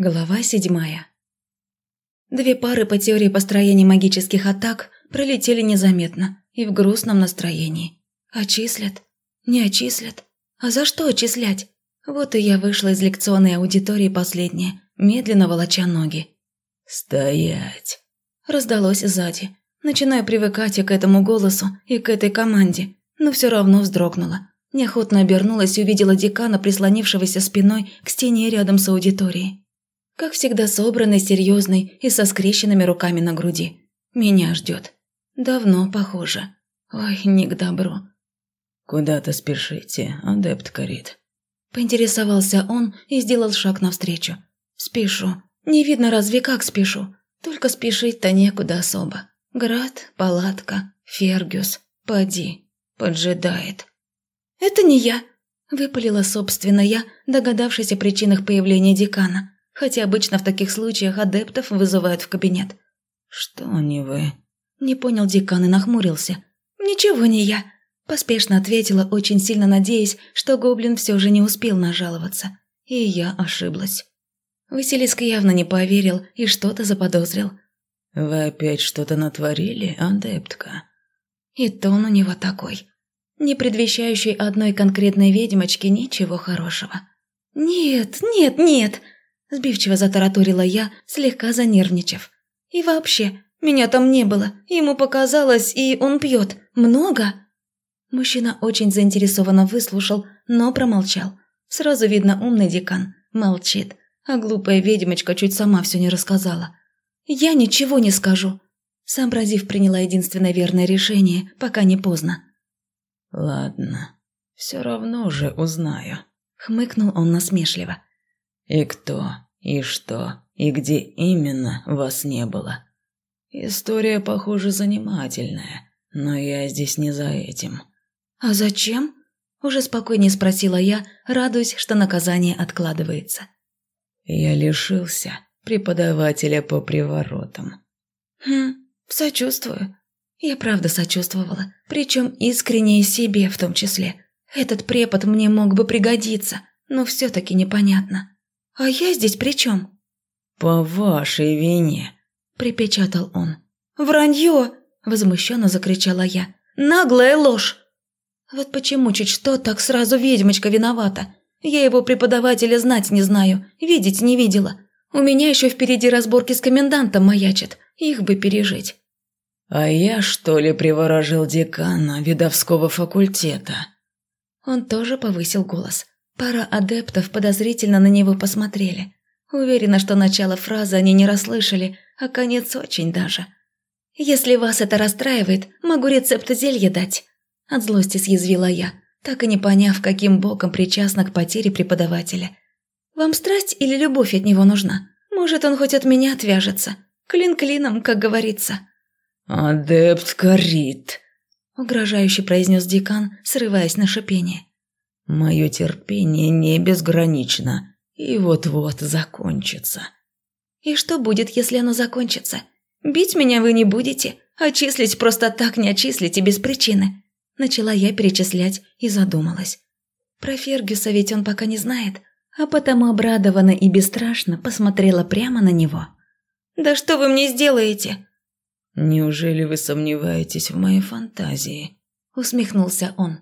Глава седьмая. Две пары по теории построения магических атак пролетели незаметно и в грустном настроении. Отчислят? Не отчислят? А за что отчислять? Вот и я вышла из лекционной аудитории последняя, медленно волоча ноги. «Стоять!» Раздалось сзади. Начинаю привыкать к этому голосу и к этой команде, но все равно вздрогнула. Неохотно обернулась и увидела декана, прислонившегося спиной к стене рядом с аудиторией. Как всегда собранный, серьезный и со скрещенными руками на груди. Меня ждет. Давно, похоже. Ой, не к добру. «Куда-то спешите, адепт Карит?» Поинтересовался он и сделал шаг навстречу. «Спешу. Не видно разве как спешу. Только спешить-то некуда особо. Град, палатка, Фергюс, поди, поджидает». «Это не я», – выпалила собственно я, догадавшись о причинах появления декана хотя обычно в таких случаях адептов вызывают в кабинет. «Что не вы?» Не понял декан и нахмурился. «Ничего не я», – поспешно ответила, очень сильно надеясь, что гоблин все же не успел нажаловаться. И я ошиблась. Василиск явно не поверил и что-то заподозрил. «Вы опять что-то натворили, адептка?» И тон у него такой, не предвещающий одной конкретной ведьмочке ничего хорошего. «Нет, нет, нет!» Сбивчиво затараторила я, слегка занервничав. «И вообще, меня там не было. Ему показалось, и он пьет. Много?» Мужчина очень заинтересованно выслушал, но промолчал. Сразу видно, умный декан. Молчит. А глупая ведьмочка чуть сама все не рассказала. «Я ничего не скажу». Сообразив, приняла единственное верное решение, пока не поздно. «Ладно, все равно уже узнаю», — хмыкнул он насмешливо. И кто, и что, и где именно вас не было. История, похоже, занимательная, но я здесь не за этим. А зачем? Уже спокойнее спросила я, радуясь, что наказание откладывается. Я лишился преподавателя по приворотам. Хм, сочувствую. Я правда сочувствовала, причем искренне и себе в том числе. Этот препод мне мог бы пригодиться, но все-таки непонятно. «А я здесь при чем?» «По вашей вине», – припечатал он. «Вранье!» – возмущенно закричала я. «Наглая ложь!» Вот почему чуть что так сразу ведьмочка виновата. Я его преподавателя знать не знаю, видеть не видела. У меня еще впереди разборки с комендантом маячат, их бы пережить. А я, что ли, приворожил декана видовского факультета? Он тоже повысил голос. Пара адептов подозрительно на него посмотрели. Уверена, что начало фразы они не расслышали, а конец очень даже. «Если вас это расстраивает, могу рецепт зелья дать». От злости съязвила я, так и не поняв, каким боком причастна к потере преподавателя. «Вам страсть или любовь от него нужна? Может, он хоть от меня отвяжется? Клин клином, как говорится». «Адепт Карит», — угрожающе произнес декан, срываясь на шипение. Мое терпение не безгранично и вот-вот закончится. И что будет, если оно закончится? Бить меня вы не будете, отчислить просто так не отчислите без причины. Начала я перечислять и задумалась. Про Фергюса ведь он пока не знает, а потому обрадованно и бесстрашно посмотрела прямо на него. «Да что вы мне сделаете?» «Неужели вы сомневаетесь в моей фантазии?» Усмехнулся он.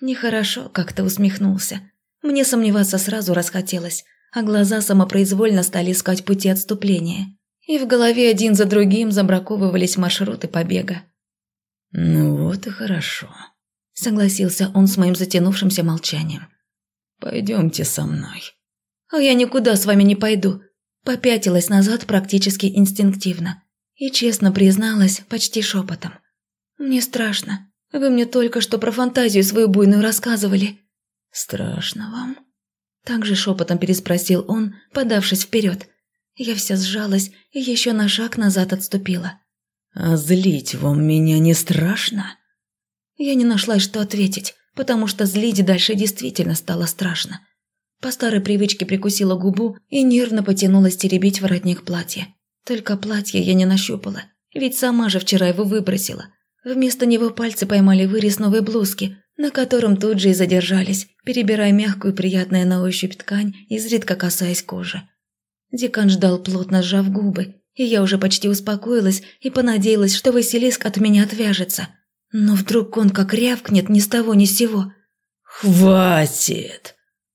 Нехорошо как-то усмехнулся. Мне сомневаться сразу расхотелось, а глаза самопроизвольно стали искать пути отступления. И в голове один за другим забраковывались маршруты побега. «Ну вот и хорошо», — согласился он с моим затянувшимся молчанием. «Пойдемте со мной». «А я никуда с вами не пойду», — попятилась назад практически инстинктивно. И честно призналась почти шепотом. «Мне страшно. Вы мне только что про фантазию свою буйную рассказывали». «Страшно вам?» Также шепотом переспросил он, подавшись вперед. Я вся сжалась и еще на шаг назад отступила. «А злить вам меня не страшно?» Я не нашла, что ответить, потому что злить дальше действительно стало страшно. По старой привычке прикусила губу и нервно потянулась теребить воротник платья. Только платье я не нащупала, ведь сама же вчера его выбросила. Вместо него пальцы поймали вырез новой блузки, на котором тут же и задержались, перебирая мягкую приятную на ощупь ткань, изредка касаясь кожи. Декан ждал, плотно сжав губы, и я уже почти успокоилась и понадеялась, что Василиск от меня отвяжется. Но вдруг он как рявкнет ни с того ни с сего. «Хватит!»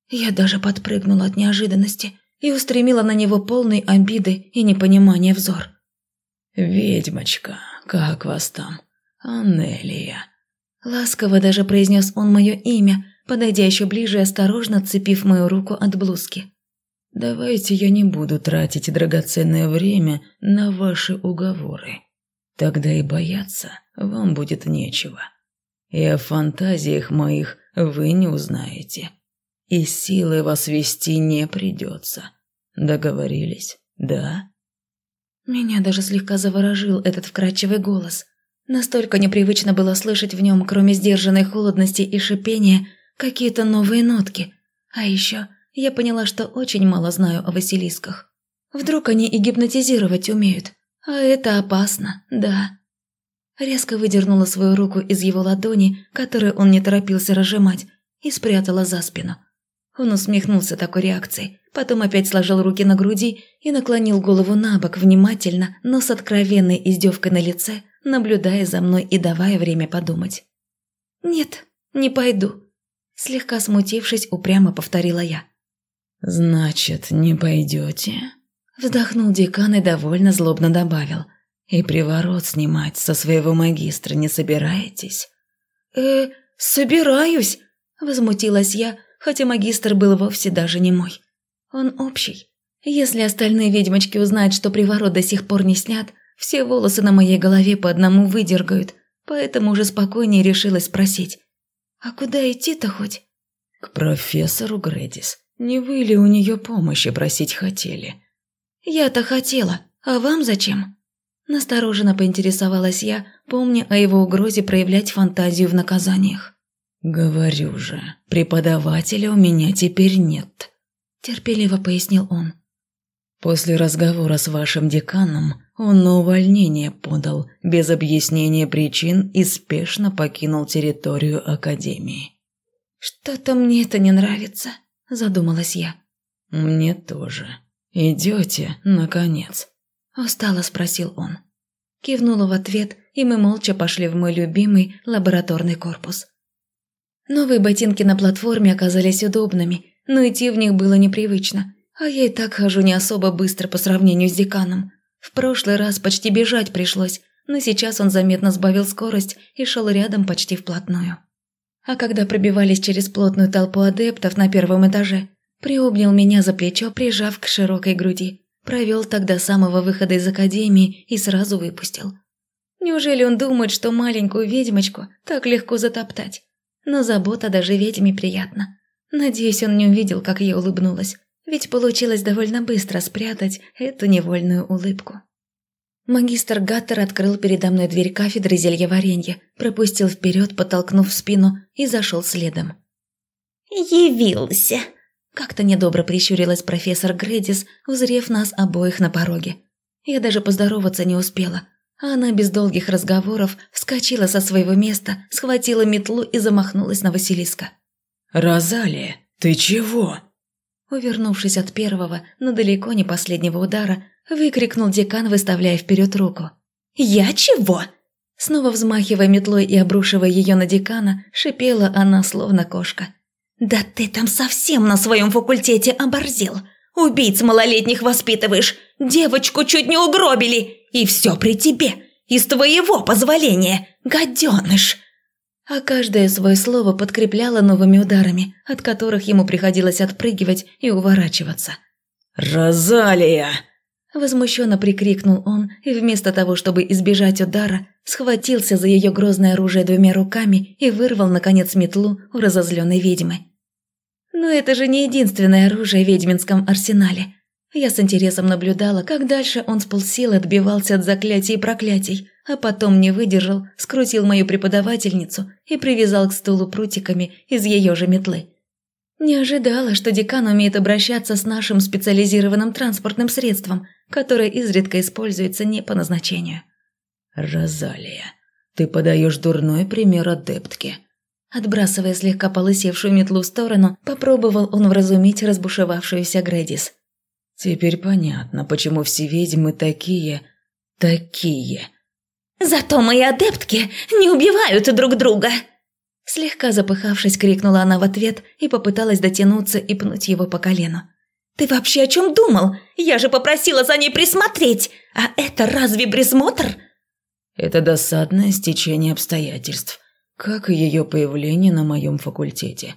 Я даже подпрыгнула от неожиданности и устремила на него полный обиды и непонимания взор. «Ведьмочка, как вас там? Аннелия?» Ласково даже произнес он мое имя, подойдя еще ближе и осторожно цепив мою руку от блузки. «Давайте я не буду тратить драгоценное время на ваши уговоры. Тогда и бояться вам будет нечего. И о фантазиях моих вы не узнаете. И силы вас вести не придется. Договорились, да?» Меня даже слегка заворожил этот вкрадчивый голос. Настолько непривычно было слышать в нем, кроме сдержанной холодности и шипения, какие-то новые нотки. А еще я поняла, что очень мало знаю о Василисках. Вдруг они и гипнотизировать умеют. А это опасно, да. Резко выдернула свою руку из его ладони, которую он не торопился разжимать, и спрятала за спину. Он усмехнулся такой реакцией, потом опять сложил руки на груди и наклонил голову на бок внимательно, но с откровенной издевкой на лице, наблюдая за мной и давая время подумать. «Нет, не пойду», – слегка смутившись, упрямо повторила я. «Значит, не пойдете?» Вздохнул декан и довольно злобно добавил. «И приворот снимать со своего магистра не собираетесь?» «Э, собираюсь!» – возмутилась я, хотя магистр был вовсе даже не мой. Он общий. Если остальные ведьмочки узнают, что приворот до сих пор не снят, все волосы на моей голове по одному выдергают, поэтому уже спокойнее решилась спросить. «А куда идти-то хоть?» «К профессору Грэдис. Не вы ли у нее помощи просить хотели?» «Я-то хотела. А вам зачем?» Настороженно поинтересовалась я, помня о его угрозе проявлять фантазию в наказаниях. «Говорю же, преподавателя у меня теперь нет», – терпеливо пояснил он. «После разговора с вашим деканом он на увольнение подал, без объяснения причин и спешно покинул территорию Академии». «Что-то мне это не нравится», – задумалась я. «Мне тоже. Идете, наконец?» – устало спросил он. Кивнула в ответ, и мы молча пошли в мой любимый лабораторный корпус. Новые ботинки на платформе оказались удобными, но идти в них было непривычно, а я и так хожу не особо быстро по сравнению с деканом. В прошлый раз почти бежать пришлось, но сейчас он заметно сбавил скорость и шел рядом почти вплотную. А когда пробивались через плотную толпу адептов на первом этаже, приобнял меня за плечо, прижав к широкой груди, провел тогда самого выхода из академии и сразу выпустил. Неужели он думает, что маленькую ведьмочку так легко затоптать? но забота даже ведьме приятна. Надеюсь, он не увидел, как я улыбнулась, ведь получилось довольно быстро спрятать эту невольную улыбку. Магистр Гаттер открыл передо мной дверь кафедры зельеваренья, пропустил вперед, подтолкнув в спину и зашел следом. «Явился!» Как-то недобро прищурилась профессор Гредис, узрев нас обоих на пороге. Я даже поздороваться не успела, а она без долгих разговоров вскочила со своего места, схватила метлу и замахнулась на Василиска. «Розалия, ты чего?» Увернувшись от первого, но далеко не последнего удара, выкрикнул декан, выставляя вперед руку. «Я чего?» Снова взмахивая метлой и обрушивая ее на декана, шипела она, словно кошка. «Да ты там совсем на своем факультете оборзел! Убийц малолетних воспитываешь! Девочку чуть не угробили! И все при тебе! Из твоего позволения! Гаденыш!» А каждое свое слово подкрепляло новыми ударами, от которых ему приходилось отпрыгивать и уворачиваться. «Розалия!» Возмущенно прикрикнул он и вместо того, чтобы избежать удара, схватился за ее грозное оружие двумя руками и вырвал, наконец, метлу у разозленной ведьмы. Но это же не единственное оружие в ведьминском арсенале. Я с интересом наблюдала, как дальше он с полсилы отбивался от заклятий и проклятий, а потом не выдержал, скрутил мою преподавательницу и привязал к стулу прутиками из ее же метлы. Не ожидала, что декан умеет обращаться с нашим специализированным транспортным средством, которое изредка используется не по назначению. «Розалия, ты подаешь дурной пример адептке», Отбрасывая слегка полысевшую метлу в сторону, попробовал он вразумить разбушевавшуюся Грэдис. Теперь понятно, почему все ведьмы такие... такие. «Зато мои адептки не убивают друг друга!» Слегка запыхавшись, крикнула она в ответ и попыталась дотянуться и пнуть его по колену. «Ты вообще о чем думал? Я же попросила за ней присмотреть! А это разве присмотр?» Это досадное стечение обстоятельств, как и ее появление на моем факультете.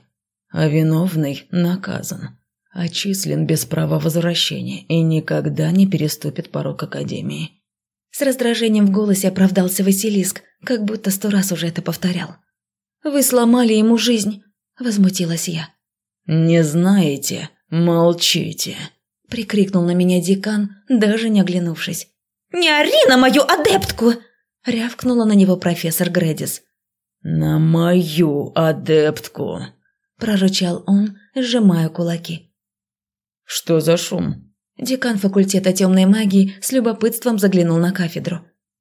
А виновный наказан, отчислен без права возвращения и никогда не переступит порог Академии. С раздражением в голосе оправдался Василиск, как будто сто раз уже это повторял. «Вы сломали ему жизнь», – возмутилась я. «Не знаете? Молчите!» – прикрикнул на меня декан, даже не оглянувшись. «Не ори на мою адептку!» – рявкнула на него профессор Гредис. «На мою адептку!» – прорычал он, сжимая кулаки. «Что за шум?» Декан факультета темной магии с любопытством заглянул на кафедру.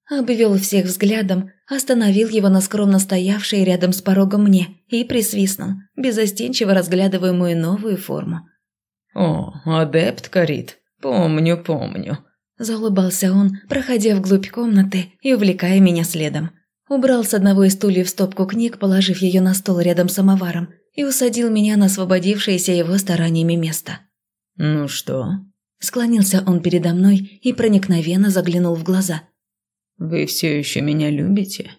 Обвел всех взглядом, остановил его на скромно стоявшей рядом с порогом мне и присвистнул, безостенчиво разглядывая мою новую форму. «О, адепт Карит, помню, помню», Заулыбался он, проходя вглубь комнаты и увлекая меня следом. Убрал с одного из стульев стопку книг, положив ее на стол рядом с самоваром, и усадил меня на освободившееся его стараниями место. «Ну что?» Склонился он передо мной и проникновенно заглянул в глаза. «Вы все еще меня любите?»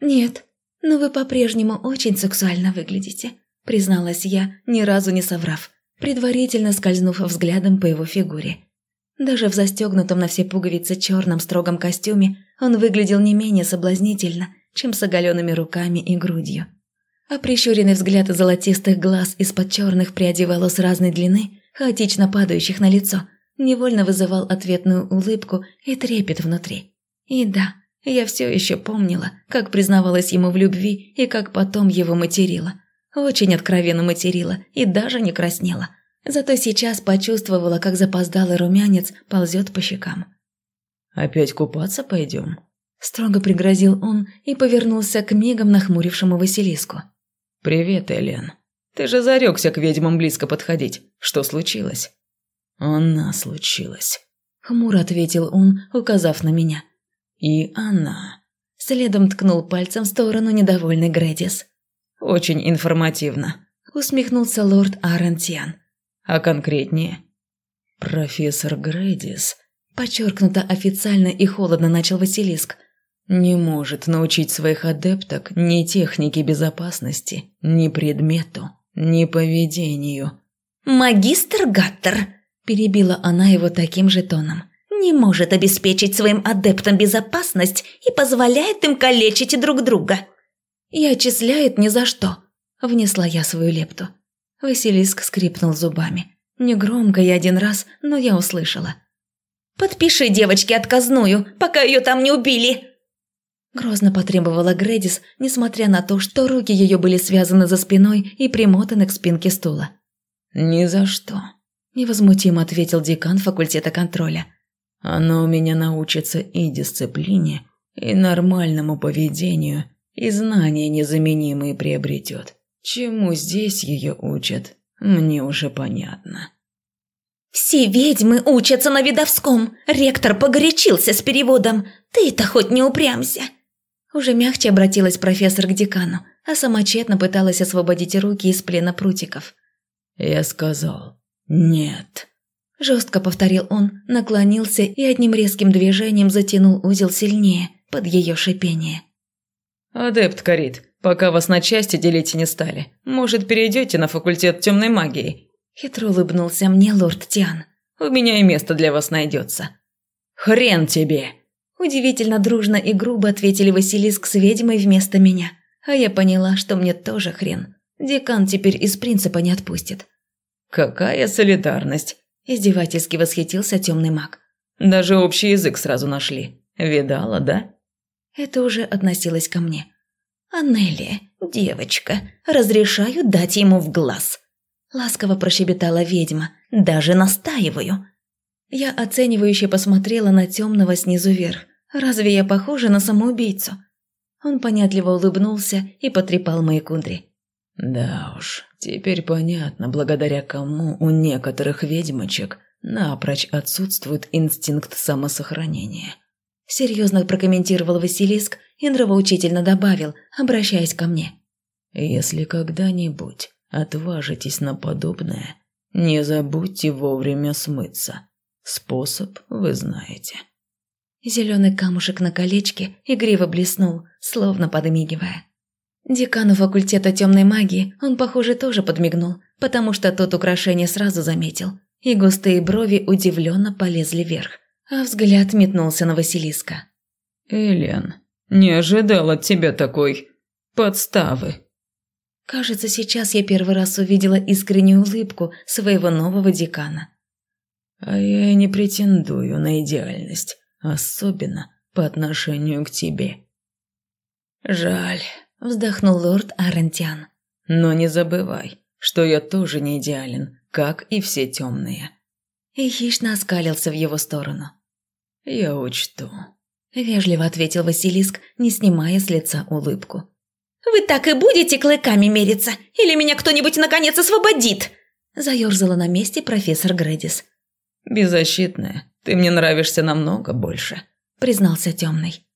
«Нет, но вы по-прежнему очень сексуально выглядите», призналась я, ни разу не соврав, предварительно скользнув взглядом по его фигуре. Даже в застегнутом на все пуговицы черном строгом костюме он выглядел не менее соблазнительно, чем с оголенными руками и грудью. А прищуренный взгляд золотистых глаз из-под черных прядей волос разной длины, хаотично падающих на лицо, невольно вызывал ответную улыбку и трепет внутри. И да, я все еще помнила, как признавалась ему в любви и как потом его материла. Очень откровенно материла и даже не краснела. Зато сейчас почувствовала, как запоздалый румянец ползет по щекам. «Опять купаться пойдем?» Строго пригрозил он и повернулся к мигом нахмурившему Василиску. «Привет, Элен. Ты же зарекся к ведьмам близко подходить. Что случилось?» «Она случилась», — хмуро ответил он, указав на меня. «И она...» Следом ткнул пальцем в сторону недовольный Гредис. «Очень информативно», — усмехнулся лорд Арентьян. А конкретнее? Профессор Грэдис, подчеркнуто официально и холодно начал Василиск, не может научить своих адепток ни технике безопасности, ни предмету, ни поведению. «Магистр Гаттер», – перебила она его таким же тоном, – «не может обеспечить своим адептам безопасность и позволяет им калечить друг друга». «И отчисляет ни за что», – внесла я свою лепту. Василиск скрипнул зубами. Негромко и один раз, но я услышала. «Подпиши девочке отказную, пока ее там не убили!» Грозно потребовала Гредис, несмотря на то, что руки ее были связаны за спиной и примотаны к спинке стула. «Ни за что», – невозмутимо ответил декан факультета контроля. «Она у меня научится и дисциплине, и нормальному поведению, и знания незаменимые приобретет. Чему здесь ее учат, мне уже понятно. «Все ведьмы учатся на видовском. Ректор погорячился с переводом. Ты-то хоть не упрямся!» Уже мягче обратилась профессор к декану, а сама тщетно пыталась освободить руки из плена прутиков. «Я сказал, нет!» Жестко повторил он, наклонился и одним резким движением затянул узел сильнее, под ее шипение. «Адепт Карит, пока вас на части делить не стали. Может, перейдете на факультет темной магии?» Хитро улыбнулся мне лорд Тиан. «У меня и место для вас найдется». «Хрен тебе!» Удивительно дружно и грубо ответили Василиск с ведьмой вместо меня. А я поняла, что мне тоже хрен. Декан теперь из принципа не отпустит. «Какая солидарность!» – издевательски восхитился темный маг. «Даже общий язык сразу нашли. Видала, да?» Это уже относилось ко мне. «Анелия, девочка, разрешаю дать ему в глаз», – ласково прощебетала ведьма, – «даже настаиваю». Я оценивающе посмотрела на темного снизу вверх. Разве я похожа на самоубийцу? Он понятливо улыбнулся и потрепал мои кудри. «Да уж, теперь понятно, благодаря кому у некоторых ведьмочек напрочь отсутствует инстинкт самосохранения. Серьезно прокомментировал Василиск и нравоучительно добавил, обращаясь ко мне. Если когда-нибудь отважитесь на подобное, не забудьте вовремя смыться. Способ вы знаете. Зеленый камушек на колечке игриво блеснул, словно подмигивая. Декану факультета темной магии он, похоже, тоже подмигнул, потому что тот украшение сразу заметил, и густые брови удивленно полезли вверх, а взгляд метнулся на Василиска. «Элен, не ожидал от тебя такой подставы», Кажется, сейчас я первый раз увидела искреннюю улыбку своего нового декана. А я не претендую на идеальность, особенно по отношению к тебе. Жаль, вздохнул лорд Арентиан. Но не забывай, что я тоже не идеален, как и все темные. И хищно оскалился в его сторону. Я учту. Вежливо ответил Василиск, не снимая с лица улыбку. «Вы так и будете клыками мериться? Или меня кто-нибудь наконец освободит?» Заерзала на месте профессор Грэдис. «Беззащитная, ты мне нравишься намного больше», – признался темный.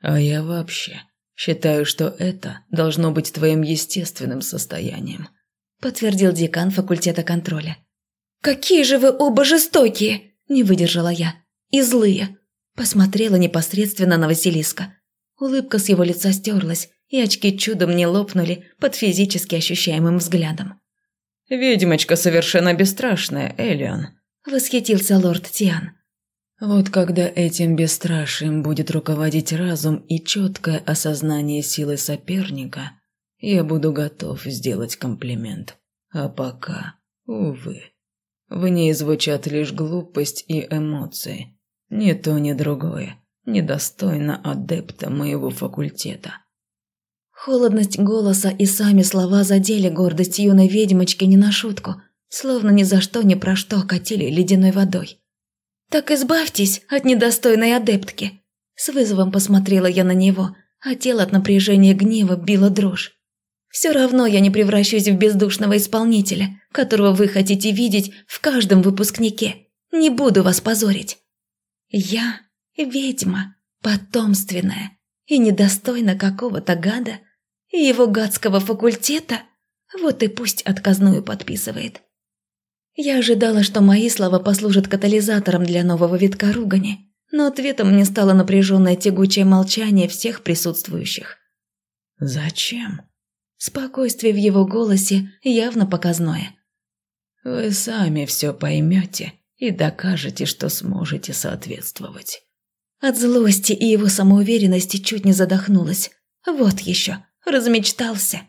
«А я вообще считаю, что это должно быть твоим естественным состоянием», – подтвердил декан факультета контроля. «Какие же вы оба жестокие!» – не выдержала я. «И злые!» Посмотрела непосредственно на Василиска. Улыбка с его лица стерлась, и очки чудом не лопнули под физически ощущаемым взглядом. «Ведьмочка совершенно бесстрашная, Элиан», – восхитился лорд Тиан. «Вот когда этим бесстрашием будет руководить разум и четкое осознание силы соперника, я буду готов сделать комплимент. А пока, увы, в ней звучат лишь глупость и эмоции. Ни то, ни другое недостойно адепта моего факультета». Холодность голоса и сами слова задели гордость юной ведьмочки не на шутку, словно ни за что ни про что катили ледяной водой. «Так избавьтесь от недостойной адептки!» С вызовом посмотрела я на него, а тело от напряжения гнева било дрожь. «Все равно я не превращусь в бездушного исполнителя, которого вы хотите видеть в каждом выпускнике. Не буду вас позорить. Я ведьма, потомственная и недостойна какого-то гада, и его гадского факультета, вот и пусть отказную подписывает. Я ожидала, что мои слова послужат катализатором для нового витка ругани, но ответом мне стало напряженное тягучее молчание всех присутствующих. «Зачем?» Спокойствие в его голосе явно показное. «Вы сами все поймете и докажете, что сможете соответствовать». От злости и его самоуверенности чуть не задохнулась. Вот еще размечтался.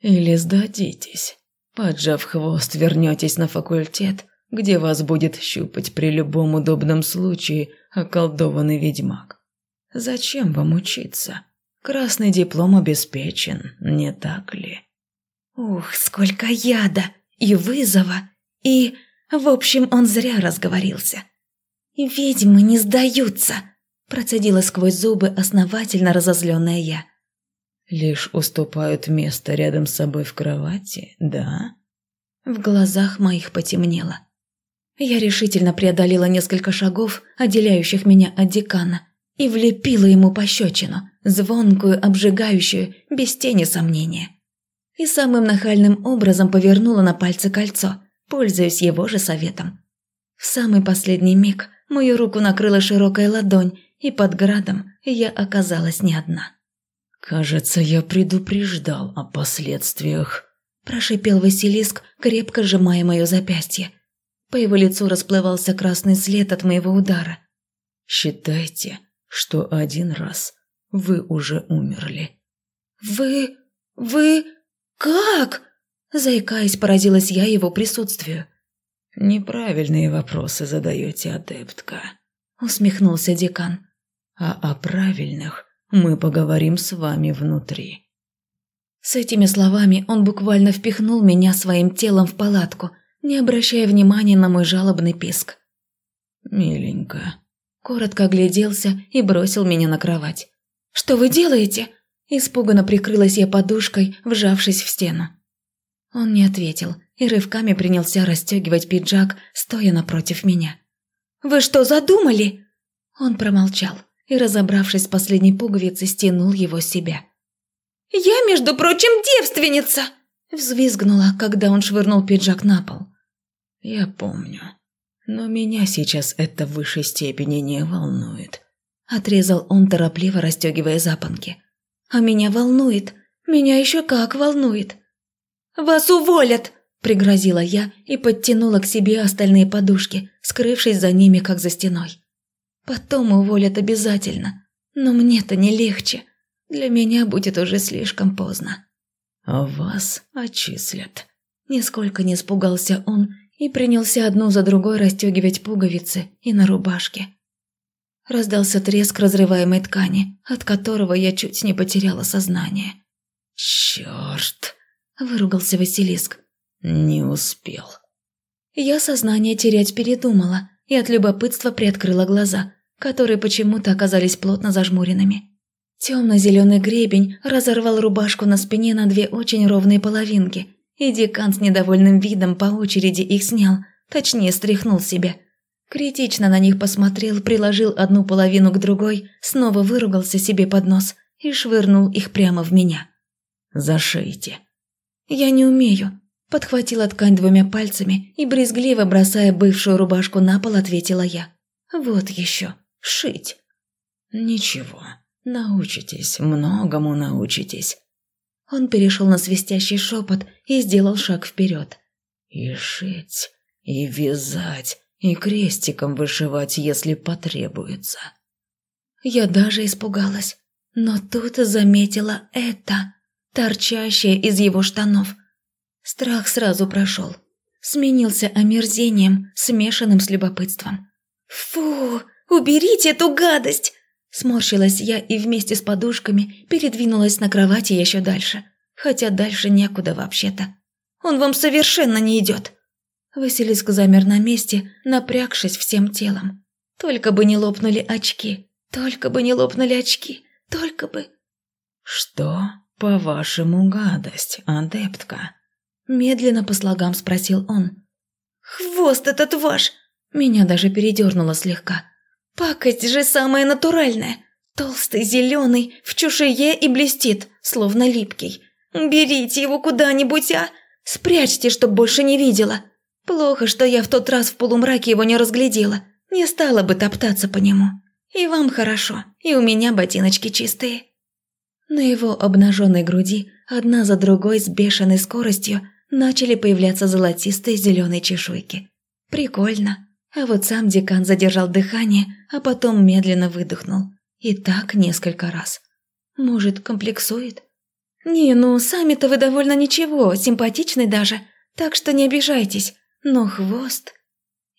Или сдадитесь. Поджав хвост, вернетесь на факультет, где вас будет щупать при любом удобном случае околдованный ведьмак. Зачем вам учиться? Красный диплом обеспечен, не так ли? Ух, сколько яда и вызова, и... В общем, он зря разговорился. «Ведьмы не сдаются!» – процедила сквозь зубы основательно разозленная я лишь уступают место рядом с собой в кровати, да?» В глазах моих потемнело. Я решительно преодолела несколько шагов, отделяющих меня от декана, и влепила ему пощечину, звонкую, обжигающую, без тени сомнения. И самым нахальным образом повернула на пальце кольцо, пользуясь его же советом. В самый последний миг мою руку накрыла широкая ладонь, и под градом я оказалась не одна. «Кажется, я предупреждал о последствиях», – прошипел Василиск, крепко сжимая мое запястье. По его лицу расплывался красный след от моего удара. «Считайте, что один раз вы уже умерли». «Вы... вы... как?» Заикаясь, поразилась я его присутствию. «Неправильные вопросы задаете, адептка», — усмехнулся декан. «А о правильных мы поговорим с вами внутри». С этими словами он буквально впихнул меня своим телом в палатку, не обращая внимания на мой жалобный писк. «Миленько». Коротко огляделся и бросил меня на кровать. «Что вы делаете?» Испуганно прикрылась я подушкой, вжавшись в стену. Он не ответил, и рывками принялся расстегивать пиджак, стоя напротив меня. «Вы что, задумали?» Он промолчал и, разобравшись с последней пуговицей, стянул его себя. «Я, между прочим, девственница!» Взвизгнула, когда он швырнул пиджак на пол. «Я помню. Но меня сейчас это в высшей степени не волнует», – отрезал он, торопливо расстегивая запонки. «А меня волнует. Меня еще как волнует». «Вас уволят!» – пригрозила я и подтянула к себе остальные подушки, скрывшись за ними, как за стеной. «Потом уволят обязательно. Но мне-то не легче. Для меня будет уже слишком поздно». «Вас отчислят». Нисколько не испугался он и принялся одну за другой расстегивать пуговицы и на рубашке. Раздался треск разрываемой ткани, от которого я чуть не потеряла сознание. «Черт!» – выругался Василиск. «Не успел». Я сознание терять передумала и от любопытства приоткрыла глаза, которые почему-то оказались плотно зажмуренными. Темно-зеленый гребень разорвал рубашку на спине на две очень ровные половинки, и декан с недовольным видом по очереди их снял, точнее стряхнул себя. Критично на них посмотрел, приложил одну половину к другой, снова выругался себе под нос и швырнул их прямо в меня. «Зашейте». «Я не умею», – подхватила ткань двумя пальцами и, брезгливо бросая бывшую рубашку на пол, ответила я. «Вот еще, шить». «Ничего, научитесь, многому научитесь. Он перешел на свистящий шепот и сделал шаг вперед. «И шить, и вязать, и крестиком вышивать, если потребуется». Я даже испугалась, но тут заметила это, торчащее из его штанов. Страх сразу прошел, сменился омерзением, смешанным с любопытством. «Фу, уберите эту гадость!» Сморщилась я и вместе с подушками передвинулась на кровати еще дальше. Хотя дальше некуда вообще-то. Он вам совершенно не идет. Василиск замер на месте, напрягшись всем телом. Только бы не лопнули очки. Только бы не лопнули очки. Только бы... «Что, по-вашему, гадость, адептка?» Медленно по слогам спросил он. «Хвост этот ваш!» Меня даже передернуло слегка. Пакость же самая натуральная. Толстый, зеленый, в чушее и блестит, словно липкий. Берите его куда-нибудь, а? Спрячьте, чтоб больше не видела. Плохо, что я в тот раз в полумраке его не разглядела. Не стала бы топтаться по нему. И вам хорошо, и у меня ботиночки чистые. На его обнаженной груди, одна за другой с бешеной скоростью, начали появляться золотистые зеленые чешуйки. Прикольно. А вот сам декан задержал дыхание, а потом медленно выдохнул. И так несколько раз. Может, комплексует? Не, ну, сами-то вы довольно ничего, симпатичный даже, так что не обижайтесь. Но хвост...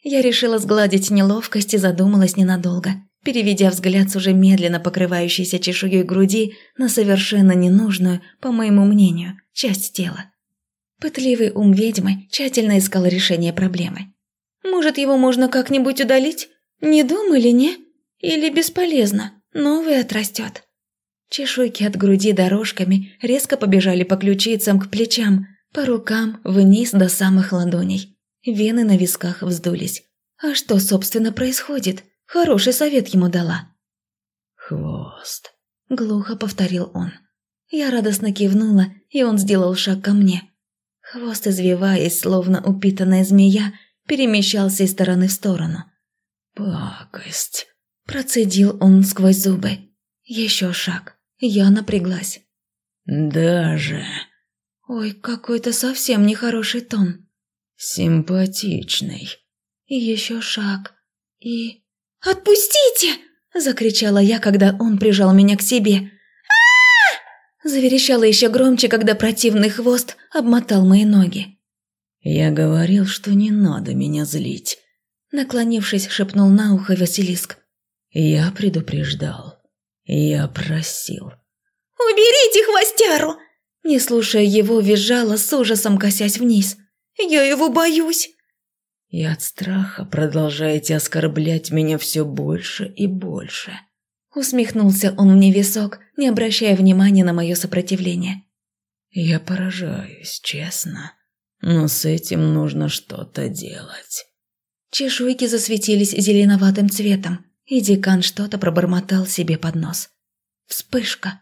Я решила сгладить неловкость и задумалась ненадолго, переведя взгляд с уже медленно покрывающейся чешуей груди на совершенно ненужную, по моему мнению, часть тела. Пытливый ум ведьмы тщательно искал решение проблемы. Может, его можно как-нибудь удалить? Не думали, не? Или бесполезно? Новый отрастет. Чешуйки от груди дорожками резко побежали по ключицам к плечам, по рукам, вниз до самых ладоней. Вены на висках вздулись. А что, собственно, происходит? Хороший совет ему дала. «Хвост», — глухо повторил он. Я радостно кивнула, и он сделал шаг ко мне. Хвост, извиваясь, словно упитанная змея, перемещался из стороны в сторону. «Пакость!» – процедил он сквозь зубы. Еще шаг. Я напряглась. «Даже...» «Ой, какой-то совсем нехороший тон». «Симпатичный». Еще шаг. И... «Отпустите!» – закричала я, когда он прижал меня к себе. а Заверещала еще громче, когда противный хвост обмотал мои ноги. «Я говорил, что не надо меня злить», — наклонившись, шепнул на ухо Василиск. «Я предупреждал. Я просил». «Уберите хвостяру!» Не слушая его, визжала с ужасом, косясь вниз. «Я его боюсь!» И от страха продолжаете оскорблять меня все больше и больше. Усмехнулся он мне висок, не обращая внимания на мое сопротивление. Я поражаюсь, честно. Но с этим нужно что-то делать. Чешуйки засветились зеленоватым цветом, и декан что-то пробормотал себе под нос. Вспышка.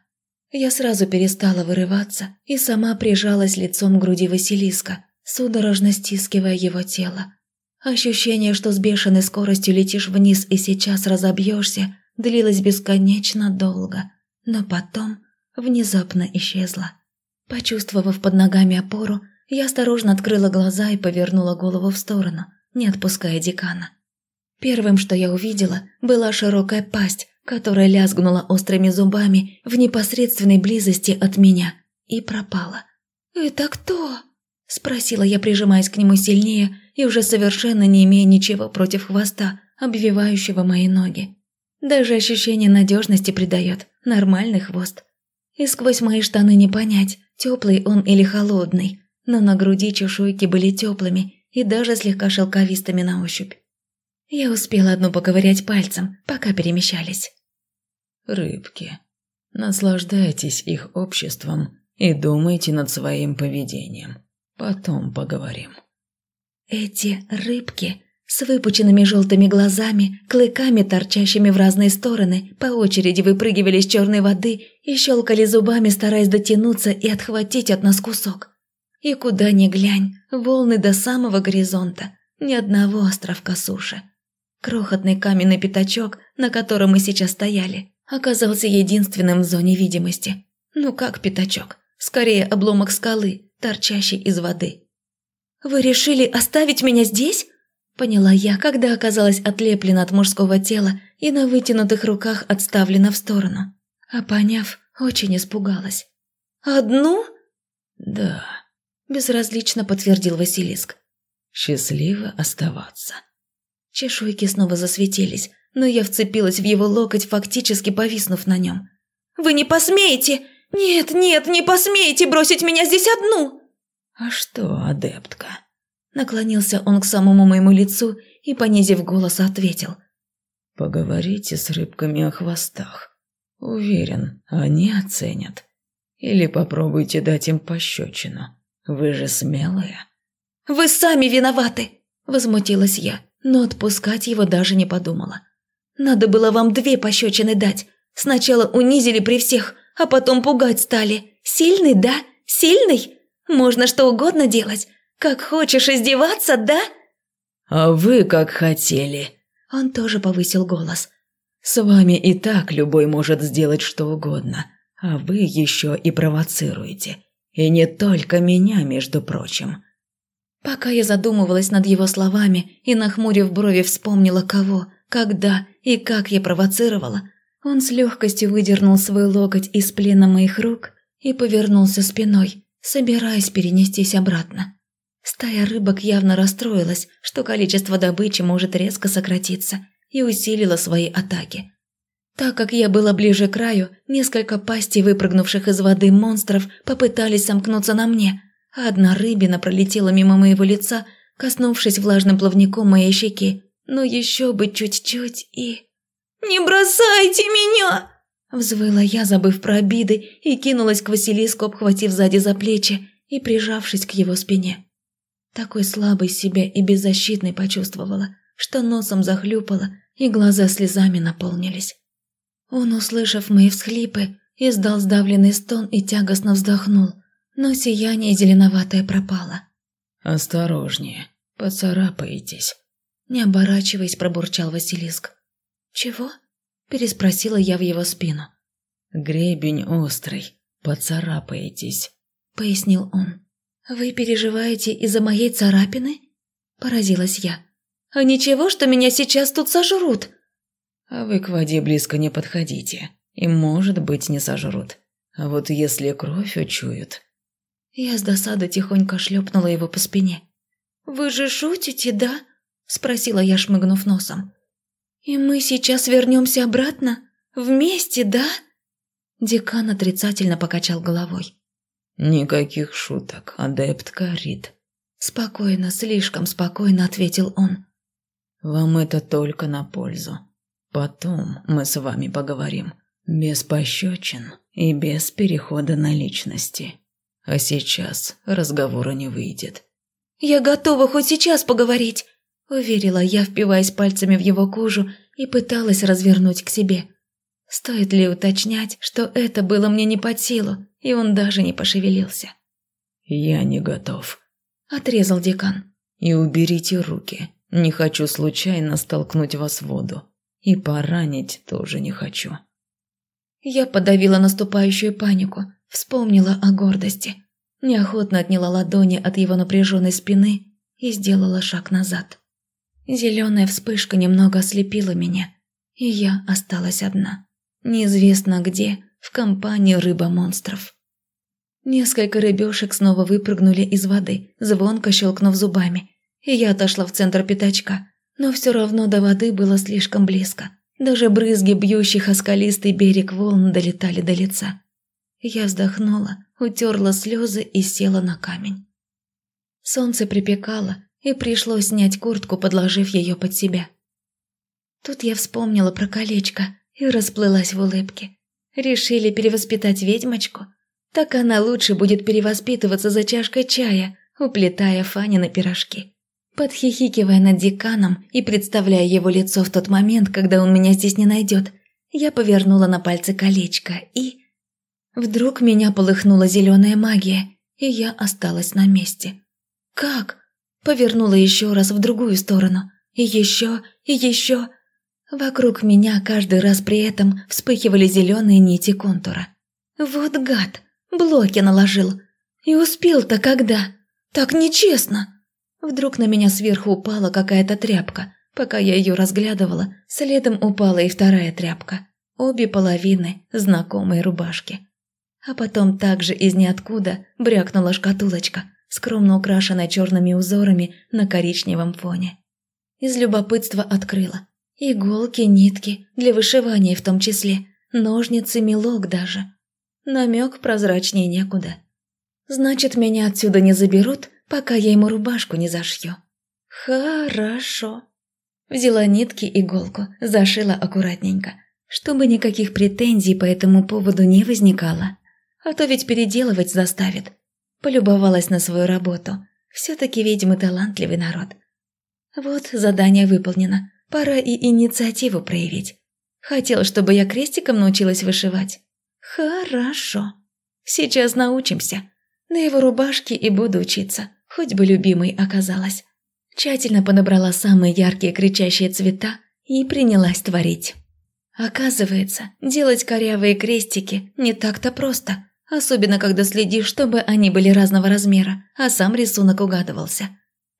Я сразу перестала вырываться и сама прижалась лицом к груди Василиска, судорожно стискивая его тело. Ощущение, что с бешеной скоростью летишь вниз и сейчас разобьешься, длилось бесконечно долго, но потом внезапно исчезло. Почувствовав под ногами опору, я осторожно открыла глаза и повернула голову в сторону, не отпуская декана. Первым, что я увидела, была широкая пасть, которая лязгнула острыми зубами в непосредственной близости от меня и пропала. «Это кто?» – спросила я, прижимаясь к нему сильнее и уже совершенно не имея ничего против хвоста, обвивающего мои ноги. Даже ощущение надежности придает нормальный хвост. И сквозь мои штаны не понять, теплый он или холодный, но на груди чешуйки были теплыми и даже слегка шелковистыми на ощупь. Я успела одну поковырять пальцем, пока перемещались. Рыбки. Наслаждайтесь их обществом и думайте над своим поведением. Потом поговорим. Эти рыбки с выпученными желтыми глазами, клыками, торчащими в разные стороны, по очереди выпрыгивали из черной воды и щелкали зубами, стараясь дотянуться и отхватить от нас кусок. И куда ни глянь, волны до самого горизонта, ни одного островка суши. Крохотный каменный пятачок, на котором мы сейчас стояли, оказался единственным в зоне видимости. Ну как пятачок? Скорее обломок скалы, торчащий из воды. «Вы решили оставить меня здесь?» Поняла я, когда оказалась отлеплена от мужского тела и на вытянутых руках отставлена в сторону. А поняв, очень испугалась. «Одну?» «Да», – безразлично подтвердил Василиск. «Счастливо оставаться». Чешуйки снова засветились, но я вцепилась в его локоть, фактически повиснув на нем. «Вы не посмеете! Нет, нет, не посмеете бросить меня здесь одну!» «А что, адептка?» Наклонился он к самому моему лицу и, понизив голос, ответил. «Поговорите с рыбками о хвостах. Уверен, они оценят. Или попробуйте дать им пощечину. Вы же смелые». «Вы сами виноваты!» – возмутилась я, но отпускать его даже не подумала. «Надо было вам две пощечины дать. Сначала унизили при всех, а потом пугать стали. Сильный, да? Сильный? Можно что угодно делать. Как хочешь издеваться, да?» «А вы как хотели». Он тоже повысил голос. «С вами и так любой может сделать что угодно, а вы еще и провоцируете. И не только меня, между прочим». Пока я задумывалась над его словами и, нахмурив брови, вспомнила кого, когда и как я провоцировала, он с легкостью выдернул свой локоть из плена моих рук и повернулся спиной, собираясь перенестись обратно. Стая рыбок явно расстроилась, что количество добычи может резко сократиться, и усилила свои атаки. Так как я была ближе к краю, несколько пастей выпрыгнувших из воды монстров попытались сомкнуться на мне, а одна рыбина пролетела мимо моего лица, коснувшись влажным плавником моей щеки. Но еще бы чуть-чуть и... «Не бросайте меня!» Взвыла я, забыв про обиды, и кинулась к Василиску, обхватив сзади за плечи и прижавшись к его спине. Такой слабой себя и беззащитной почувствовала, что носом захлюпала, и глаза слезами наполнились. Он, услышав мои всхлипы, издал сдавленный стон и тягостно вздохнул, но сияние зеленоватое пропало. «Осторожнее, поцарапаетесь», – не оборачиваясь, пробурчал Василиск. «Чего?» – переспросила я в его спину. «Гребень острый, поцарапаетесь», – пояснил он. «Вы переживаете из-за моей царапины?» – поразилась я. «А ничего, что меня сейчас тут сожрут?» «А вы к воде близко не подходите, и, может быть, не сожрут. А вот если кровь учуют...» Я с досады тихонько шлепнула его по спине. «Вы же шутите, да?» – спросила я, шмыгнув носом. «И мы сейчас вернемся обратно? Вместе, да?» Декан отрицательно покачал головой. «Никаких шуток, адепт Карит». Спокойно, слишком спокойно ответил он. «Вам это только на пользу. Потом мы с вами поговорим. Без пощечин и без перехода на личности. А сейчас разговора не выйдет. Я готова хоть сейчас поговорить», – уверила я, впиваясь пальцами в его кожу и пыталась развернуть к себе. Стоит ли уточнять, что это было мне не под силу, и он даже не пошевелился. «Я не готов», – отрезал декан. «И уберите руки. Не хочу случайно столкнуть вас в воду. И поранить тоже не хочу». Я подавила наступающую панику, вспомнила о гордости. Неохотно отняла ладони от его напряженной спины и сделала шаг назад. Зеленая вспышка немного ослепила меня, и я осталась одна. Неизвестно где, в компании рыба-монстров. Несколько рыбешек снова выпрыгнули из воды, звонко щелкнув зубами, и я отошла в центр пятачка, но все равно до воды было слишком близко. Даже брызги, бьющих о скалистый берег волн, долетали до лица. Я вздохнула, утерла слезы и села на камень. Солнце припекало, и пришлось снять куртку, подложив ее под себя. Тут я вспомнила про колечко и расплылась в улыбке. Решили перевоспитать ведьмочку? Так она лучше будет перевоспитываться за чашкой чая, уплетая Фанины пирожки. Подхихикивая над деканом и представляя его лицо в тот момент, когда он меня здесь не найдет, я повернула на пальце колечко и... Вдруг меня полыхнула зеленая магия, и я осталась на месте. «Как?» Повернула еще раз в другую сторону. И еще, и еще. Вокруг меня каждый раз при этом вспыхивали зеленые нити контура. Вот гад, блоки наложил. И успел-то когда? Так нечестно. Вдруг на меня сверху упала какая-то тряпка. Пока я ее разглядывала, следом упала и вторая тряпка. Обе половины знакомой рубашки. А потом также из ниоткуда брякнула шкатулочка, скромно украшенная черными узорами на коричневом фоне. Из любопытства открыла. Иголки, нитки, для вышивания в том числе, ножницы, мелок даже. Намек прозрачнее некуда. Значит, меня отсюда не заберут, пока я ему рубашку не зашью. Хорошо. Взяла нитки, иголку, зашила аккуратненько, чтобы никаких претензий по этому поводу не возникало. А то ведь переделывать заставит. Полюбовалась на свою работу. Все-таки ведьмы талантливый народ. Вот задание выполнено. Пора и инициативу проявить. Хотел, чтобы я крестиком научилась вышивать. Хорошо. Сейчас научимся. На его рубашке и буду учиться хоть бы любимой оказалась. Тщательно подобрала самые яркие кричащие цвета и принялась творить. Оказывается, делать корявые крестики не так-то просто, особенно когда следишь, чтобы они были разного размера, а сам рисунок угадывался.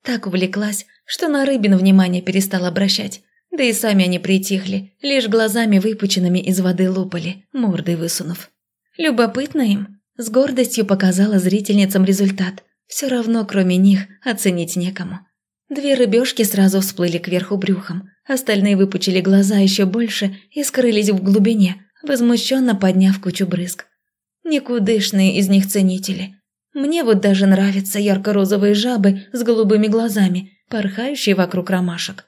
Так увлеклась, что на рыбин внимание перестала обращать, да и сами они притихли, лишь глазами выпученными из воды лупали, мордой высунув. Любопытно им, с гордостью показала зрительницам результат, все равно, кроме них, оценить некому. Две рыбешки сразу всплыли кверху брюхом, остальные выпучили глаза еще больше и скрылись в глубине, возмущенно подняв кучу брызг. Никудышные из них ценители. Мне вот даже нравятся ярко-розовые жабы с голубыми глазами, порхающие вокруг ромашек.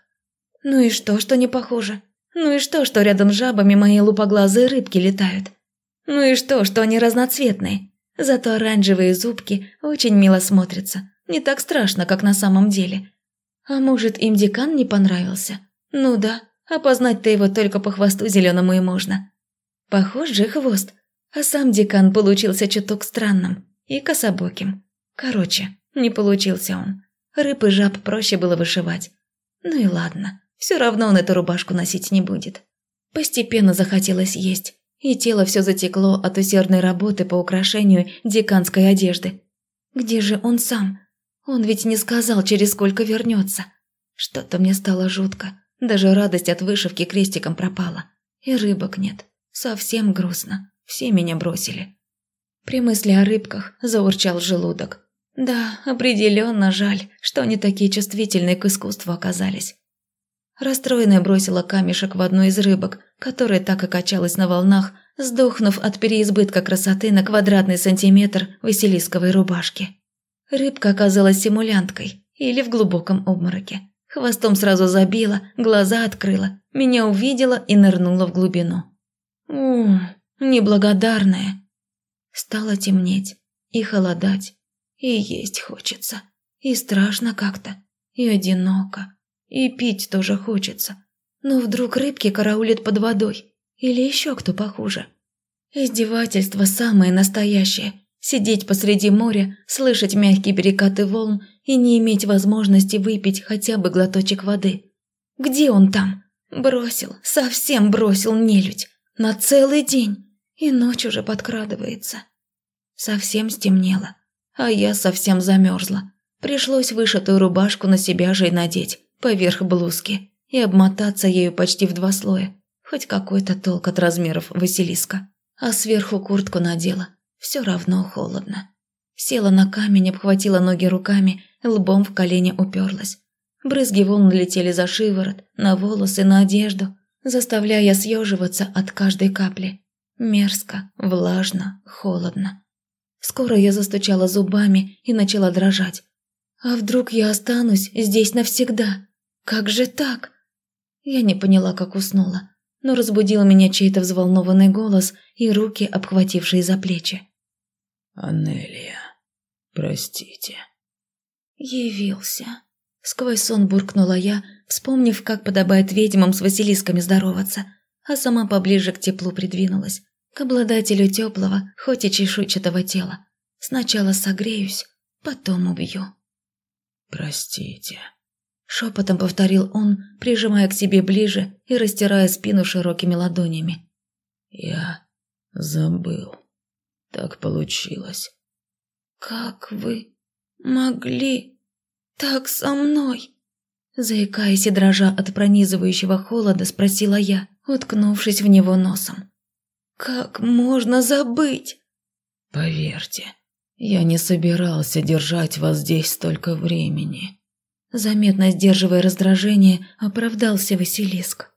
Ну и что, что не похоже? Ну и что, что рядом с жабами мои лупоглазые рыбки летают? Ну и что, что они разноцветные? Зато оранжевые зубки очень мило смотрятся. Не так страшно, как на самом деле. А может, им декан не понравился? Ну да, опознать-то его только по хвосту зеленому и можно. Похож же хвост. А сам декан получился чуток странным и кособоким. Короче, не получился он. Рыб и жаб проще было вышивать. Ну и ладно, все равно он эту рубашку носить не будет. Постепенно захотелось есть и тело все затекло от усердной работы по украшению деканской одежды. Где же он сам? Он ведь не сказал, через сколько вернется. Что-то мне стало жутко. Даже радость от вышивки крестиком пропала. И рыбок нет. Совсем грустно. Все меня бросили. При мысли о рыбках заурчал желудок. Да, определенно жаль, что они такие чувствительные к искусству оказались. Расстроенная бросила камешек в одну из рыбок, которая так и качалась на волнах, сдохнув от переизбытка красоты на квадратный сантиметр василисковой рубашки. Рыбка оказалась симулянткой или в глубоком обмороке. Хвостом сразу забила, глаза открыла, меня увидела и нырнула в глубину. У, неблагодарная. Стало темнеть и холодать, и есть хочется. И страшно как-то, и одиноко, и пить тоже хочется. Но вдруг рыбки караулят под водой, или еще кто похуже. Издевательство самое настоящее. Сидеть посреди моря, слышать мягкие перекаты волн и не иметь возможности выпить хотя бы глоточек воды. Где он там? Бросил, совсем бросил нелюдь. На целый день. И ночь уже подкрадывается. Совсем стемнело, а я совсем замерзла. Пришлось вышитую рубашку на себя же и надеть, поверх блузки, и обмотаться ею почти в два слоя. Хоть какой-то толк от размеров Василиска. А сверху куртку надела. Все равно холодно. Села на камень, обхватила ноги руками, лбом в колени уперлась. Брызги волн летели за шиворот, на волосы, на одежду, заставляя съеживаться от каждой капли. Мерзко, влажно, холодно. Скоро я застучала зубами и начала дрожать. А вдруг я останусь здесь навсегда? Как же так? Я не поняла, как уснула, но разбудил меня чей-то взволнованный голос и руки, обхватившие за плечи. «Анелия, простите». «Явился». Сквозь сон буркнула я, вспомнив, как подобает ведьмам с Василисками здороваться, а сама поближе к теплу придвинулась, к обладателю теплого, хоть и чешуйчатого тела. Сначала согреюсь, потом убью. «Простите», – шепотом повторил он, прижимая к себе ближе и растирая спину широкими ладонями. «Я забыл. Так получилось». «Как вы могли так со мной?» Заикаясь и дрожа от пронизывающего холода, спросила я, уткнувшись в него носом. «Как можно забыть?» «Поверьте, я не собирался держать вас здесь столько времени». Заметно сдерживая раздражение, оправдался Василиск.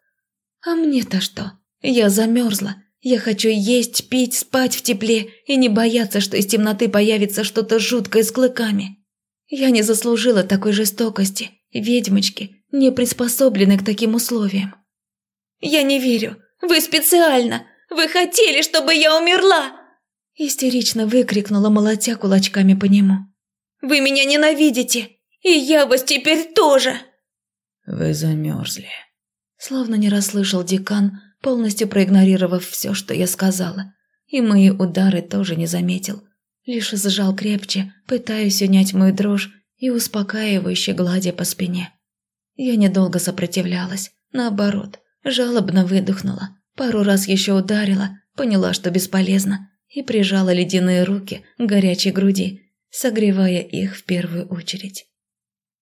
«А мне-то что? Я замерзла. Я хочу есть, пить, спать в тепле и не бояться, что из темноты появится что-то жуткое с клыками. Я не заслужила такой жестокости, ведьмочки, не приспособлены к таким условиям. Я не верю. Вы специально. Вы хотели, чтобы я умерла!» Истерично выкрикнула, молотя кулачками по нему. «Вы меня ненавидите, и я вас теперь тоже!» «Вы замерзли», Словно не расслышал декан, полностью проигнорировав все, что я сказала. И мои удары тоже не заметил. Лишь сжал крепче, пытаясь унять мою дрожь и успокаивающе гладя по спине. Я недолго сопротивлялась, наоборот, жалобно выдохнула, пару раз еще ударила, поняла, что бесполезно, и прижала ледяные руки к горячей груди, согревая их в первую очередь.